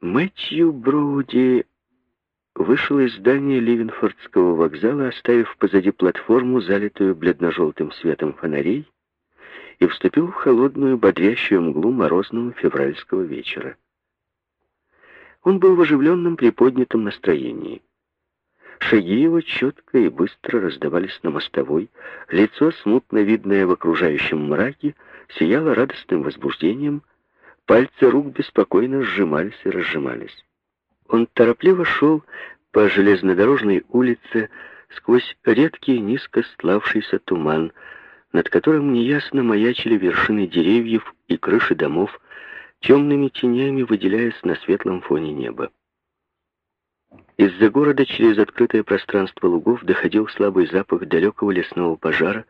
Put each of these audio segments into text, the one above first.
Мэтью Броуди вышел из здания Ливенфордского вокзала, оставив позади платформу, залитую бледно-желтым светом фонарей, и вступил в холодную, бодрящую мглу морозного февральского вечера. Он был в оживленном, приподнятом настроении. Шаги его четко и быстро раздавались на мостовой, лицо, смутно видное в окружающем мраке, сияло радостным возбуждением, пальцы рук беспокойно сжимались и разжимались. Он торопливо шел по железнодорожной улице сквозь редкий низко стлавшийся туман, над которым неясно маячили вершины деревьев и крыши домов, темными тенями выделяясь на светлом фоне неба. Из-за города через открытое пространство лугов доходил слабый запах далекого лесного пожара,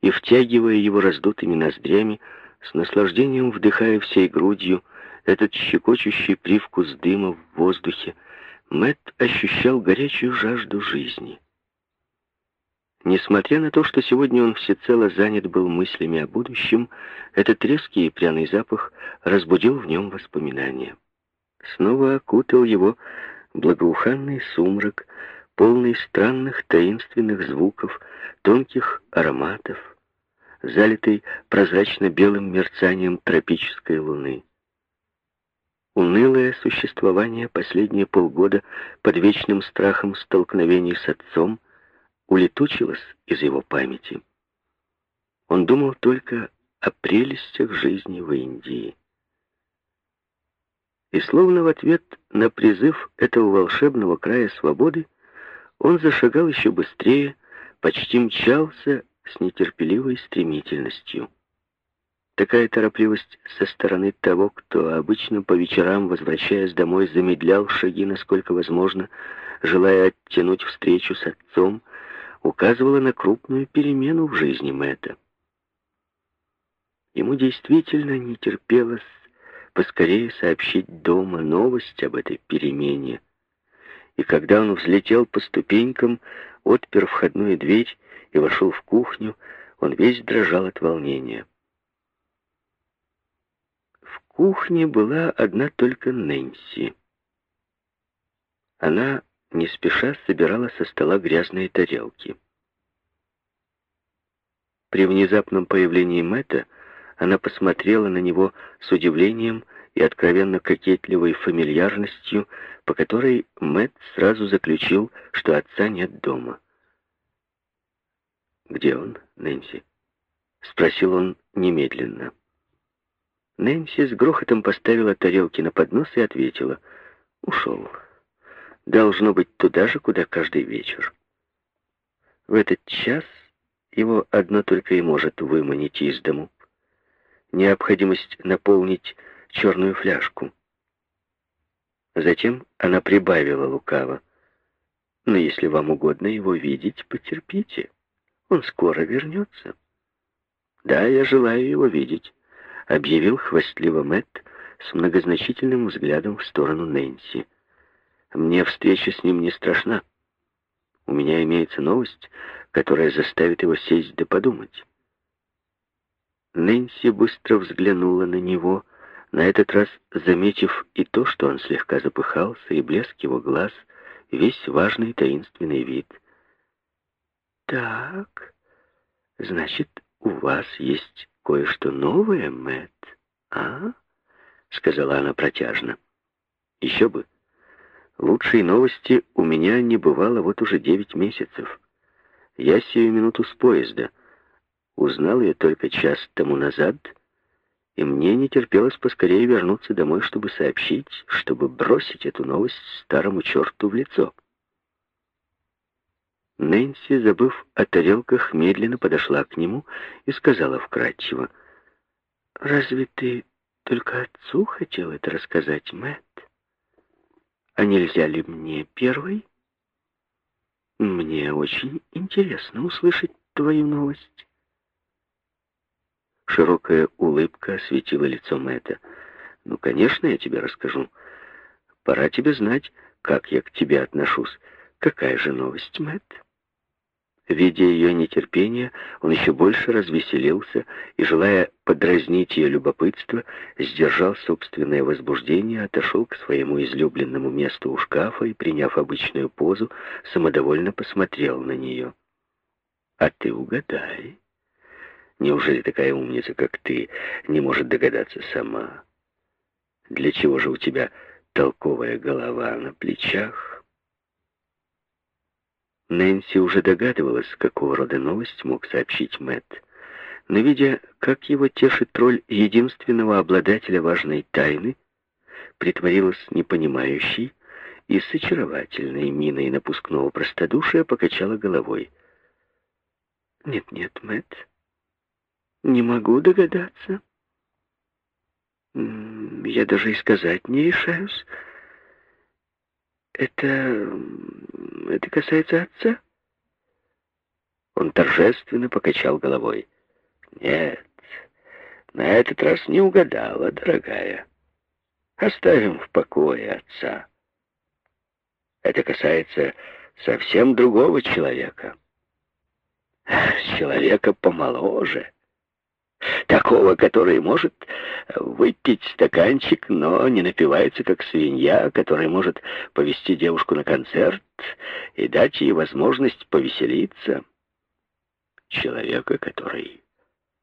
и, втягивая его раздутыми ноздрями, с наслаждением вдыхая всей грудью этот щекочущий привкус дыма в воздухе, Мэтт ощущал горячую жажду жизни. Несмотря на то, что сегодня он всецело занят был мыслями о будущем, этот резкий и пряный запах разбудил в нем воспоминания. Снова окутал его благоуханный сумрак, полный странных таинственных звуков, тонких ароматов, залитый прозрачно-белым мерцанием тропической луны. Унылое существование последние полгода под вечным страхом столкновений с отцом улетучилось из его памяти. Он думал только о прелестях жизни в Индии. И словно в ответ на призыв этого волшебного края свободы, он зашагал еще быстрее, почти мчался с нетерпеливой стремительностью. Такая торопливость со стороны того, кто обычно по вечерам, возвращаясь домой, замедлял шаги, насколько возможно, желая оттянуть встречу с отцом, указывала на крупную перемену в жизни Мэтта. Ему действительно не терпелось поскорее сообщить дома новость об этой перемене. И когда он взлетел по ступенькам, отпер входную дверь и вошел в кухню, он весь дрожал от волнения. В кухне была одна только Нэнси. Она не спеша собирала со стола грязные тарелки. При внезапном появлении Мэтта она посмотрела на него с удивлением и откровенно кокетливой фамильярностью, по которой Мэтт сразу заключил, что отца нет дома. «Где он, Нэнси?» — спросил он немедленно. Нэнси с грохотом поставила тарелки на поднос и ответила. «Ушел. Должно быть туда же, куда каждый вечер. В этот час его одно только и может выманить из дому необходимость наполнить черную фляжку. Затем она прибавила лукаво. «Но если вам угодно его видеть, потерпите. Он скоро вернется». «Да, я желаю его видеть», — объявил хвастливо Мэтт с многозначительным взглядом в сторону Нэнси. «Мне встреча с ним не страшна. У меня имеется новость, которая заставит его сесть да подумать». Нэнси быстро взглянула на него, на этот раз заметив и то, что он слегка запыхался, и блеск его глаз, весь важный таинственный вид. «Так, значит, у вас есть кое-что новое, Мэтт, а?» — сказала она протяжно. «Еще бы. Лучшей новости у меня не бывало вот уже девять месяцев. Я сию минуту с поезда». Узнал я только час тому назад, и мне не терпелось поскорее вернуться домой, чтобы сообщить, чтобы бросить эту новость старому черту в лицо. Нэнси, забыв о тарелках, медленно подошла к нему и сказала вкратчиво, «Разве ты только отцу хотел это рассказать, Мэтт? А нельзя ли мне первой? Мне очень интересно услышать твою новость». Широкая улыбка осветила лицо Мэтта. «Ну, конечно, я тебе расскажу. Пора тебе знать, как я к тебе отношусь. Какая же новость, Мэтт?» Видя ее нетерпение, он еще больше развеселился и, желая подразнить ее любопытство, сдержал собственное возбуждение, отошел к своему излюбленному месту у шкафа и, приняв обычную позу, самодовольно посмотрел на нее. «А ты угадай. Неужели такая умница, как ты, не может догадаться сама? Для чего же у тебя толковая голова на плечах?» Нэнси уже догадывалась, какого рода новость мог сообщить Мэтт. Но видя, как его тешит роль единственного обладателя важной тайны, притворилась непонимающей и с очаровательной миной напускного простодушия покачала головой. «Нет-нет, Мэтт, не могу догадаться. Я даже и сказать не решаюсь. Это... это касается отца?» Он торжественно покачал головой. «Нет, на этот раз не угадала, дорогая. Оставим в покое отца. Это касается совсем другого человека. Человека помоложе. Такого, который может выпить стаканчик, но не напивается, как свинья, который может повести девушку на концерт и дать ей возможность повеселиться. Человека, который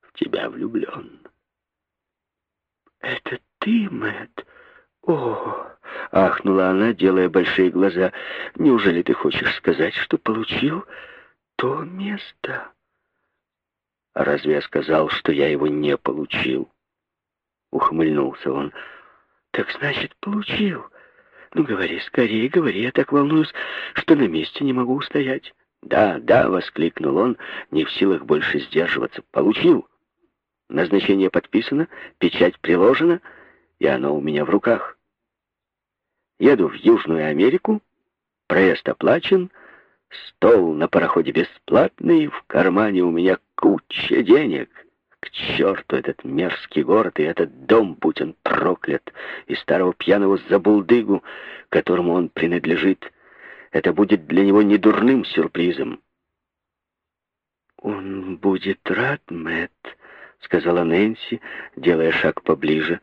в тебя влюблен. «Это ты, Мэтт? О!» — ахнула она, делая большие глаза. «Неужели ты хочешь сказать, что получил то место?» «А разве я сказал, что я его не получил?» Ухмыльнулся он. «Так значит, получил. Ну, говори скорее, говори, я так волнуюсь, что на месте не могу устоять». «Да, да!» — воскликнул он, не в силах больше сдерживаться. «Получил! Назначение подписано, печать приложена, и оно у меня в руках. Еду в Южную Америку, проезд оплачен, стол на пароходе бесплатный, в кармане у меня куча денег. К черту этот мерзкий город и этот дом, будь он проклят, и старого пьяного забулдыгу, которому он принадлежит. Это будет для него недурным сюрпризом. «Он будет рад, Мэтт», — сказала Нэнси, делая шаг поближе.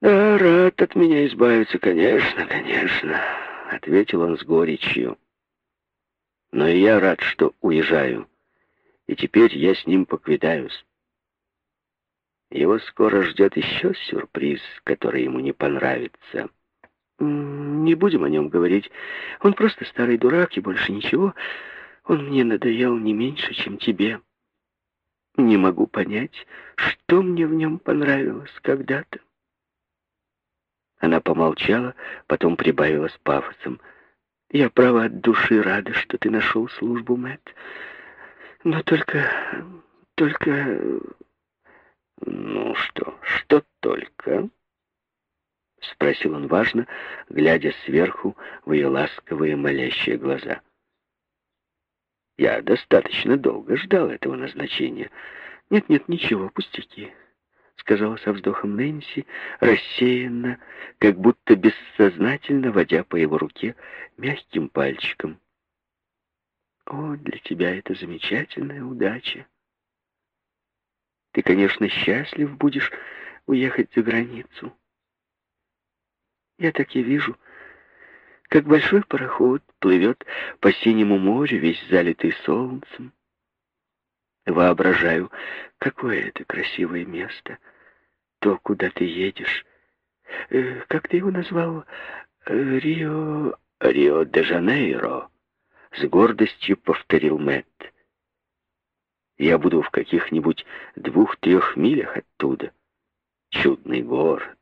«Да, рад от меня избавиться, конечно, конечно», — ответил он с горечью. «Но и я рад, что уезжаю, и теперь я с ним поквитаюсь. Его скоро ждет еще сюрприз, который ему не понравится». «Не будем о нем говорить. Он просто старый дурак и больше ничего. Он мне надоел не меньше, чем тебе». Не могу понять, что мне в нем понравилось когда-то. Она помолчала, потом прибавила с пафосом. «Я, право, от души рада, что ты нашел службу, Мэтт. Но только... только...» «Ну что, что только?» Спросил он важно, глядя сверху в ее ласковые молящие глаза. Я достаточно долго ждал этого назначения. Нет-нет, ничего, пустяки, сказала со вздохом Нэнси, рассеянно, как будто бессознательно водя по его руке мягким пальчиком. О, для тебя это замечательная удача. Ты, конечно, счастлив будешь уехать за границу. Я так и вижу, как большой пароход плывет по синему морю, весь залитый солнцем. Воображаю, какое это красивое место, то, куда ты едешь. Э, как ты его назвал? Э, Рио... Рио-де-Жанейро. С гордостью повторил Мэтт. Я буду в каких-нибудь двух-трех милях оттуда. Чудный город,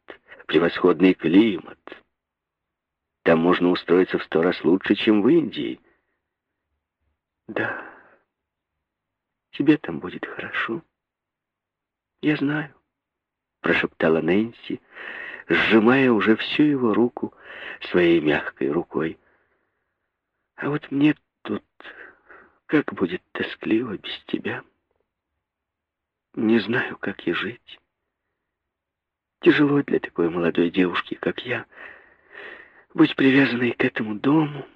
превосходный климат, там можно устроиться в сто раз лучше, чем в Индии. Да, тебе там будет хорошо. Я знаю, прошептала Нэнси, сжимая уже всю его руку своей мягкой рукой. А вот мне тут как будет тоскливо без тебя. Не знаю, как и жить. Тяжело для такой молодой девушки, как я, — быть привязанной к этому дому.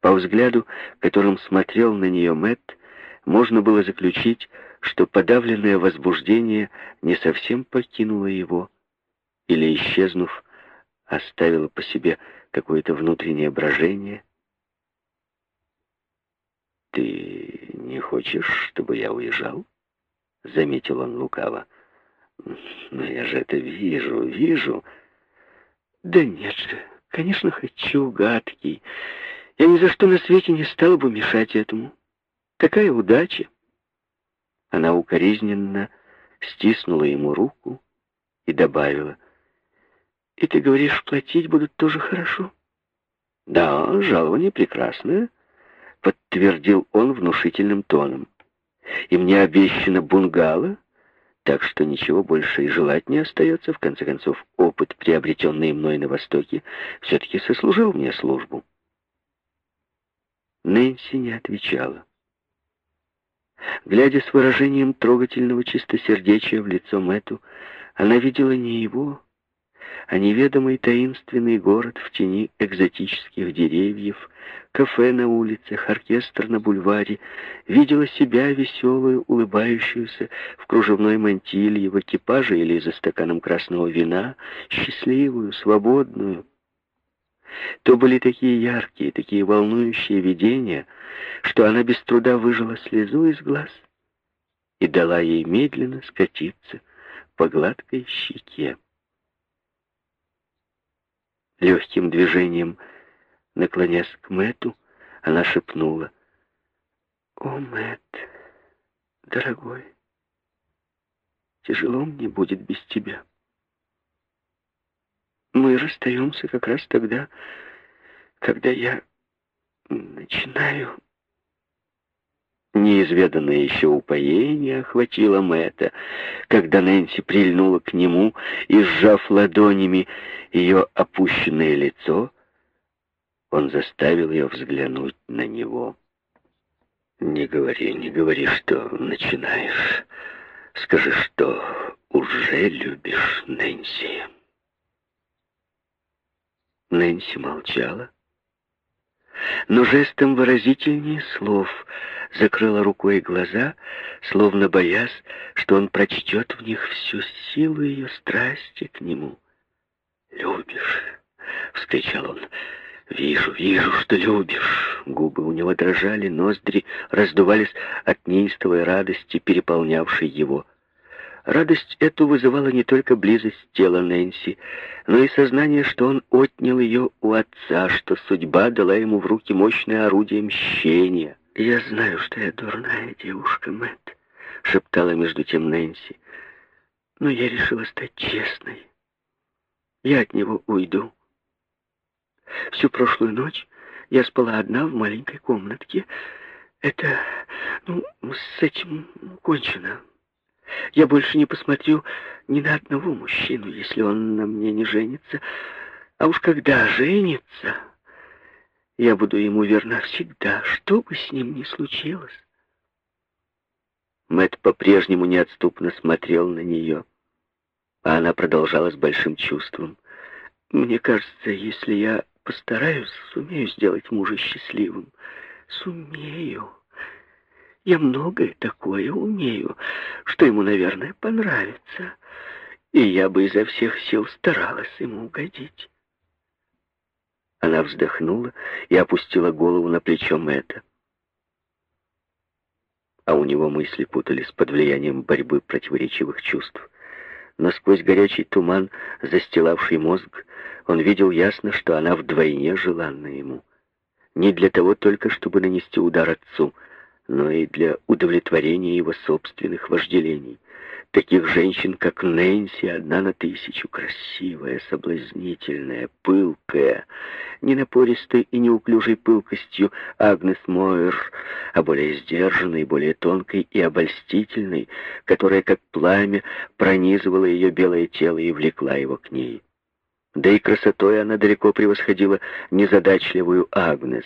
По взгляду, которым смотрел на нее Мэтт, можно было заключить, что подавленное возбуждение не совсем покинуло его, или, исчезнув, оставило по себе какое-то внутреннее брожение. «Ты не хочешь, чтобы я уезжал?» — заметил он лукаво. «Но я же это вижу, вижу». «Да нет же, конечно, хочу, гадкий. Я ни за что на свете не стала бы мешать этому. Какая удача!» Она укоризненно стиснула ему руку и добавила. «И ты говоришь, платить будут тоже хорошо?» «Да, жалование прекрасное», — подтвердил он внушительным тоном. «И мне обещано бунгало, так что ничего больше и желать не остается. В конце концов, опыт, приобретенный мной на Востоке, все-таки сослужил мне службу». Нэнси не отвечала. Глядя с выражением трогательного чистосердечия в лицо Мэту, она видела не его, а неведомый таинственный город в тени экзотических деревьев, кафе на улицах, оркестр на бульваре, видела себя веселую, улыбающуюся в кружевной мантилье, в экипаже или за стаканом красного вина, счастливую, свободную. То были такие яркие, такие волнующие видения, что она без труда выжила слезу из глаз и дала ей медленно скатиться по гладкой щеке. Легким движением, наклонясь к Мэту, она шепнула. «О, Мэт, дорогой, тяжело мне будет без тебя. Мы расстаемся как раз тогда, когда я начинаю Неизведанное еще упоение охватило Мэтта, когда Нэнси прильнула к нему и, сжав ладонями ее опущенное лицо, он заставил ее взглянуть на него. «Не говори, не говори, что начинаешь. Скажи, что уже любишь Нэнси». Нэнси молчала, но жестом выразительнее слов закрыла рукой глаза, словно боясь, что он прочтет в них всю силу ее страсти к нему. «Любишь!» — вскричал он. «Вижу, вижу, что любишь!» Губы у него дрожали, ноздри раздувались от неистовой радости, переполнявшей его. Радость эту вызывала не только близость тела Нэнси, но и сознание, что он отнял ее у отца, что судьба дала ему в руки мощное орудие мщения. «Я знаю, что я дурная девушка, Мэтт», — шептала между тем Нэнси. «Но я решила стать честной. Я от него уйду. Всю прошлую ночь я спала одна в маленькой комнатке. Это, ну, с этим кончено». Я больше не посмотрю ни на одного мужчину, если он на мне не женится. А уж когда женится, я буду ему верна всегда, что бы с ним ни случилось. Мэт по-прежнему неотступно смотрел на нее, а она продолжала с большим чувством. Мне кажется, если я постараюсь, сумею сделать мужа счастливым. Сумею. Я многое такое умею, что ему, наверное, понравится. И я бы изо всех сил старалась ему угодить. Она вздохнула и опустила голову на плечо Мэтта. А у него мысли путались под влиянием борьбы противоречивых чувств. Но сквозь горячий туман, застилавший мозг, он видел ясно, что она вдвойне желанна ему. Не для того только, чтобы нанести удар отцу — но и для удовлетворения его собственных вожделений. Таких женщин, как Нэнси, одна на тысячу, красивая, соблазнительная, пылкая, не напористой и неуклюжей пылкостью Агнес Мойер, а более сдержанной, более тонкой и обольстительной, которая, как пламя, пронизывала ее белое тело и влекла его к ней. Да и красотой она далеко превосходила незадачливую Агнес.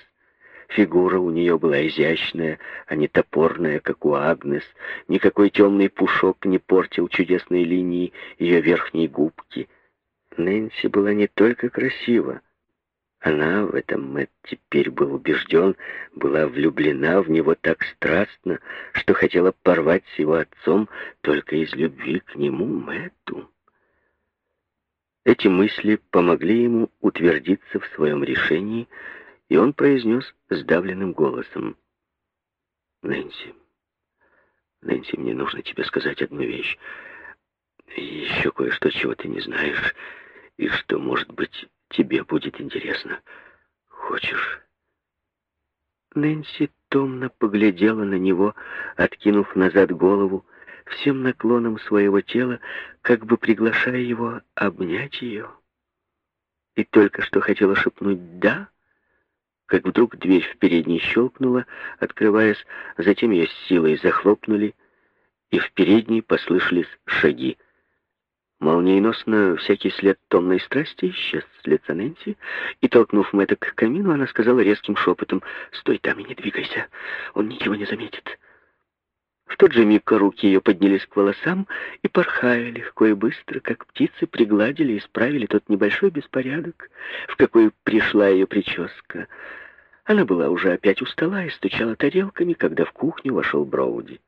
Фигура у нее была изящная, а не топорная, как у Агнес. Никакой темный пушок не портил чудесной линии ее верхней губки. Нэнси была не только красива, Она, в этом Мэтт теперь был убежден, была влюблена в него так страстно, что хотела порвать с его отцом только из любви к нему, Мэтту. Эти мысли помогли ему утвердиться в своем решении, и он произнес сдавленным голосом. «Нэнси, Нэнси, мне нужно тебе сказать одну вещь. Еще кое-что, чего ты не знаешь, и что, может быть, тебе будет интересно. Хочешь?» Нэнси томно поглядела на него, откинув назад голову, всем наклоном своего тела, как бы приглашая его обнять ее. И только что хотела шепнуть «да», как вдруг дверь в передней щелкнула, открываясь, затем ее с силой захлопнули, и в передней послышались шаги. Молниеносно всякий след томной страсти исчез с лица Нэнси, и, толкнув Мэтта к камину, она сказала резким шепотом, «Стой там и не двигайся, он ничего не заметит». В тот же миг руки ее поднялись к волосам и, порхая легко и быстро, как птицы, пригладили и исправили тот небольшой беспорядок, в какой пришла ее прическа. Она была уже опять у стола и стучала тарелками, когда в кухню вошел Броуди.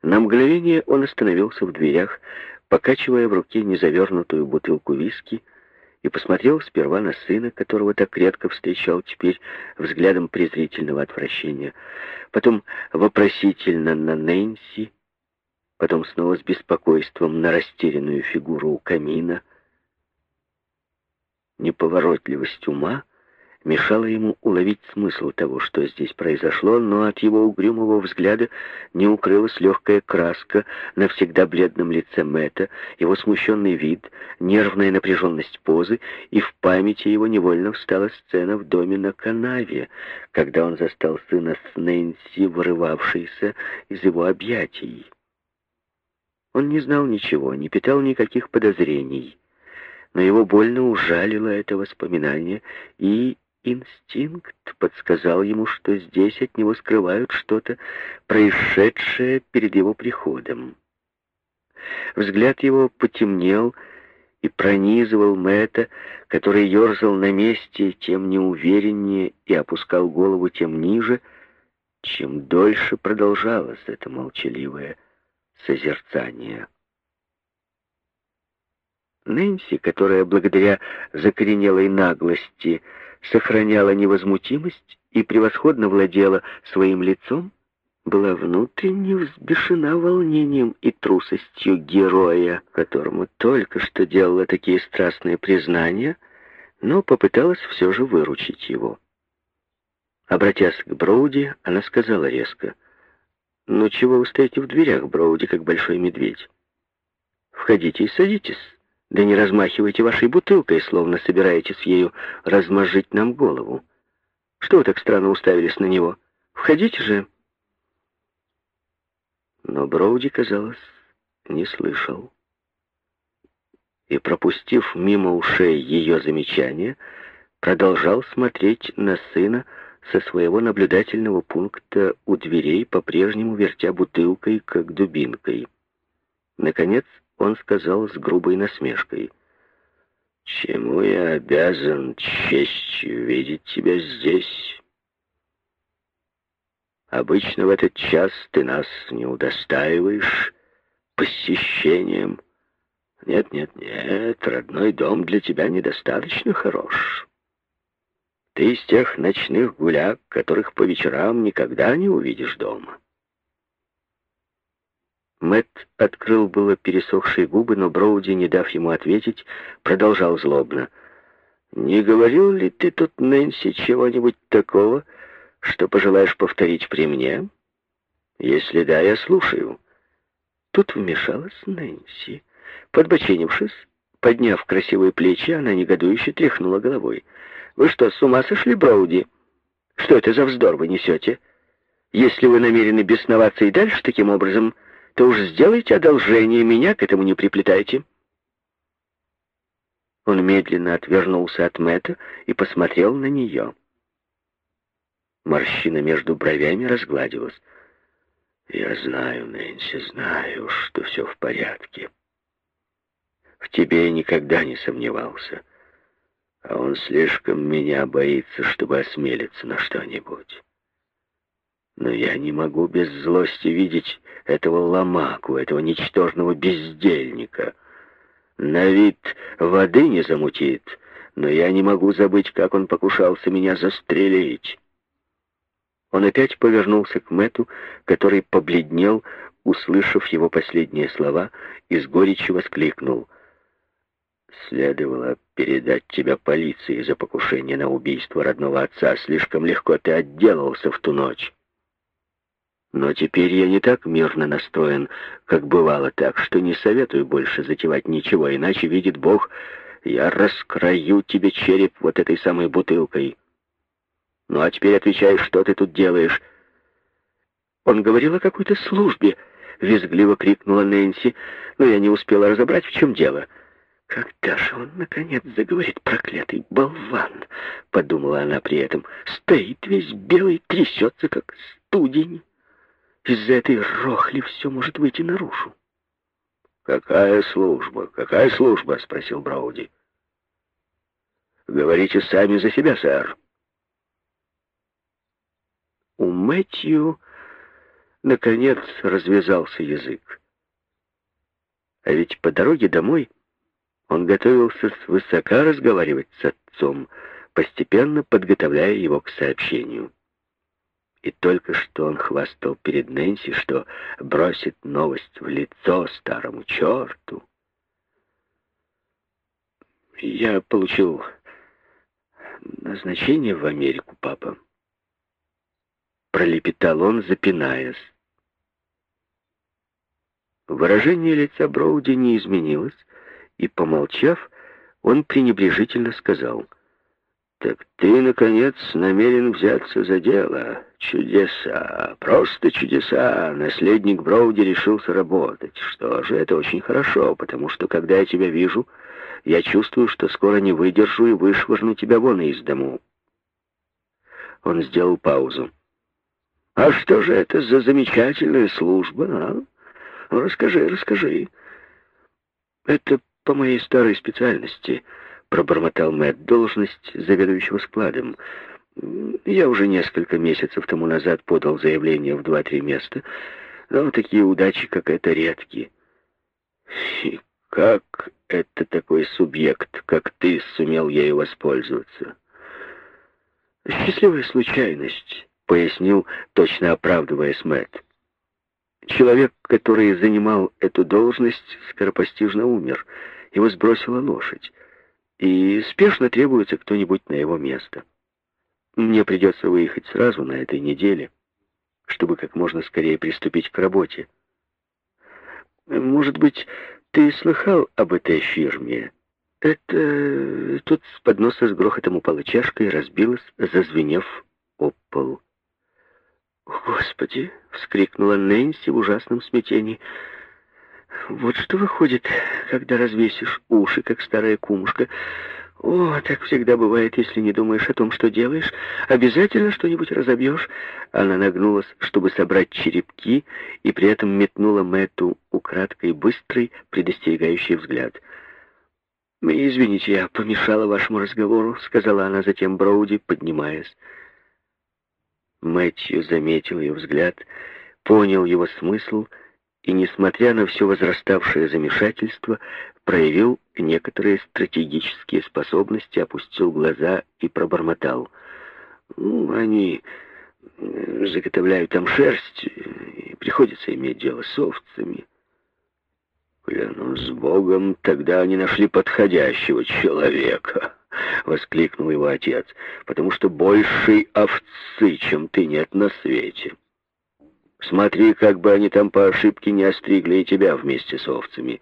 На мгновение он остановился в дверях, покачивая в руке незавернутую бутылку виски, и посмотрел сперва на сына, которого так редко встречал теперь взглядом презрительного отвращения, потом вопросительно на Нэнси, потом снова с беспокойством на растерянную фигуру у камина. Неповоротливость ума — мешало ему уловить смысл того, что здесь произошло, но от его угрюмого взгляда не укрылась легкая краска на всегда бледном лице Мэтта, его смущенный вид, нервная напряженность позы, и в памяти его невольно встала сцена в доме на канаве, когда он застал сына с Нэнси, вырывавшейся из его объятий. Он не знал ничего, не питал никаких подозрений, но его больно ужалило это воспоминание, и Инстинкт подсказал ему, что здесь от него скрывают что-то, происшедшее перед его приходом. Взгляд его потемнел и пронизывал Мэтта, который ерзал на месте тем неувереннее и опускал голову тем ниже, чем дольше продолжалось это молчаливое созерцание. Нэнси, которая благодаря закоренелой наглости сохраняла невозмутимость и превосходно владела своим лицом, была внутренне взбешена волнением и трусостью героя, которому только что делала такие страстные признания, но попыталась все же выручить его. Обратясь к Броуди, она сказала резко, «Ну чего вы стоите в дверях, Броуди, как большой медведь? Входите и садитесь». Да не размахивайте вашей бутылкой, словно собираетесь ею размозжить нам голову. Что вы так странно уставились на него? Входите же. Но Броуди, казалось, не слышал. И, пропустив мимо ушей ее замечания, продолжал смотреть на сына со своего наблюдательного пункта у дверей, по-прежнему вертя бутылкой, как дубинкой. Наконец, он сказал с грубой насмешкой. «Чему я обязан честью видеть тебя здесь? Обычно в этот час ты нас не удостаиваешь посещением. Нет, нет, нет, родной дом для тебя недостаточно хорош. Ты из тех ночных гуляк, которых по вечерам никогда не увидишь дома». Мэт открыл было пересохшие губы, но Броуди, не дав ему ответить, продолжал злобно. «Не говорил ли ты тут, Нэнси, чего-нибудь такого, что пожелаешь повторить при мне? Если да, я слушаю». Тут вмешалась Нэнси. Подбоченившись, подняв красивые плечи, она негодующе тряхнула головой. «Вы что, с ума сошли, Броуди? Что это за вздор вы несете? Если вы намерены бесноваться и дальше таким образом...» то уж сделайте одолжение, меня к этому не приплетайте. Он медленно отвернулся от Мэтта и посмотрел на нее. Морщина между бровями разгладилась. «Я знаю, Нэнси, знаю, что все в порядке. В тебе я никогда не сомневался. а он слишком меня боится, чтобы осмелиться на что-нибудь. Но я не могу без злости видеть этого ломаку, этого ничтожного бездельника. На вид воды не замутит, но я не могу забыть, как он покушался меня застрелить. Он опять повернулся к Мэту, который побледнел, услышав его последние слова, и с горечью воскликнул. «Следовало передать тебя полиции за покушение на убийство родного отца. Слишком легко ты отделался в ту ночь». Но теперь я не так мирно настроен, как бывало, так что не советую больше затевать ничего, иначе, видит Бог, я раскрою тебе череп вот этой самой бутылкой. Ну а теперь отвечай, что ты тут делаешь?» Он говорил о какой-то службе, — визгливо крикнула Нэнси, но я не успела разобрать, в чем дело. «Когда же он, наконец, заговорит, проклятый болван?» — подумала она при этом. «Стоит весь белый, трясется, как студень». Из-за этой рохли все может выйти наружу. «Какая служба? Какая служба?» — спросил Брауди. «Говорите сами за себя, сэр». У Мэтью, наконец, развязался язык. А ведь по дороге домой он готовился свысока разговаривать с отцом, постепенно подготовляя его к сообщению. И только что он хвастал перед Нэнси, что бросит новость в лицо старому черту. «Я получил назначение в Америку, папа», — пролепетал он, запинаясь. Выражение лица Броуди не изменилось, и, помолчав, он пренебрежительно сказал, «Так ты, наконец, намерен взяться за дело. Чудеса, просто чудеса. Наследник Броуди решился работать. Что же, это очень хорошо, потому что, когда я тебя вижу, я чувствую, что скоро не выдержу и вышвырну тебя вон из дому. Он сделал паузу. «А что же это за замечательная служба, а? Ну, расскажи, расскажи». «Это по моей старой специальности», — пробормотал Мэтт, — «должность заведующего складом». Я уже несколько месяцев тому назад подал заявление в два-три места, но такие удачи, как это, редкие. И как это такой субъект, как ты, сумел ею воспользоваться? Счастливая случайность, пояснил, точно оправдываясь Мэтт. Человек, который занимал эту должность, скоропостижно умер. Его сбросила лошадь. И спешно требуется кто-нибудь на его место. Мне придется выехать сразу на этой неделе, чтобы как можно скорее приступить к работе. Может быть, ты слыхал об этой фирме? Это... Тут с подноса с грохотом упала чашка и разбилась, зазвенев об пол. «Господи!» — вскрикнула Нэнси в ужасном смятении. «Вот что выходит, когда развесишь уши, как старая кумушка. «О, так всегда бывает, если не думаешь о том, что делаешь. Обязательно что-нибудь разобьешь». Она нагнулась, чтобы собрать черепки, и при этом метнула Мэтту украдкой быстрый, предостерегающий взгляд. «Извините, я помешала вашему разговору», — сказала она затем Броуди, поднимаясь. Мэтью заметил ее взгляд, понял его смысл и, несмотря на все возраставшее замешательство, проявил некоторые стратегические способности, опустил глаза и пробормотал. Ну, они заготовляют там шерсть, и приходится иметь дело с овцами. «Клянусь Богом, тогда они нашли подходящего человека», — воскликнул его отец, «потому что большей овцы, чем ты, нет на свете. Смотри, как бы они там по ошибке не остригли и тебя вместе с овцами.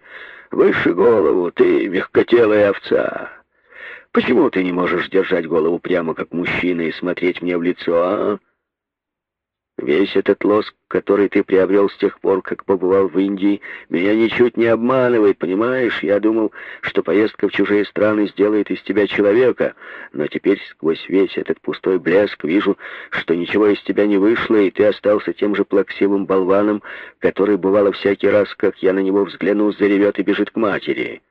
Выше голову, ты мягкотелая овца. Почему ты не можешь держать голову прямо как мужчина и смотреть мне в лицо, а? Весь этот лоск, который ты приобрел с тех пор, как побывал в Индии, меня ничуть не обманывает, понимаешь? Я думал, что поездка в чужие страны сделает из тебя человека, но теперь сквозь весь этот пустой блеск вижу, что ничего из тебя не вышло, и ты остался тем же плаксивым болваном, который, бывало, всякий раз, как я на него взгляну, заревет и бежит к матери».